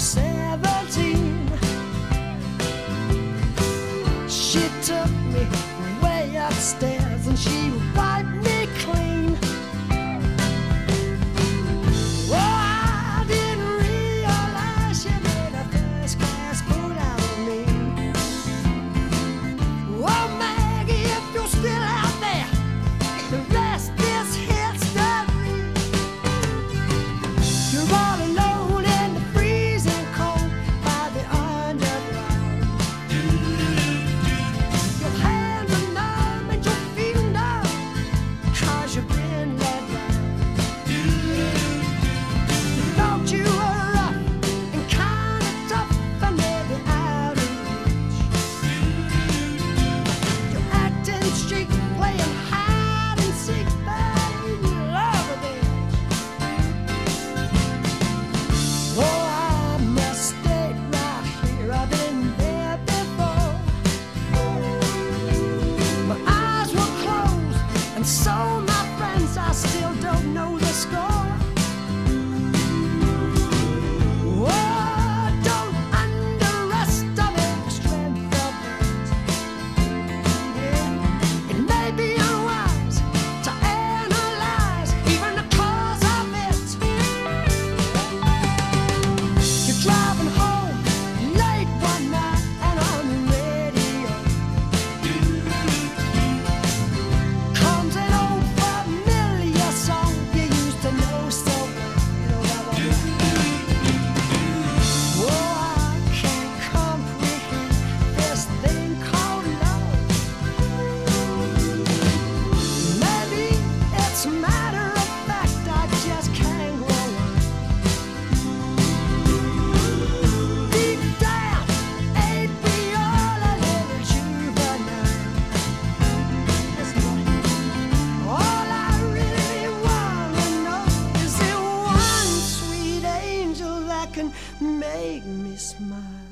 was sad. make me smile.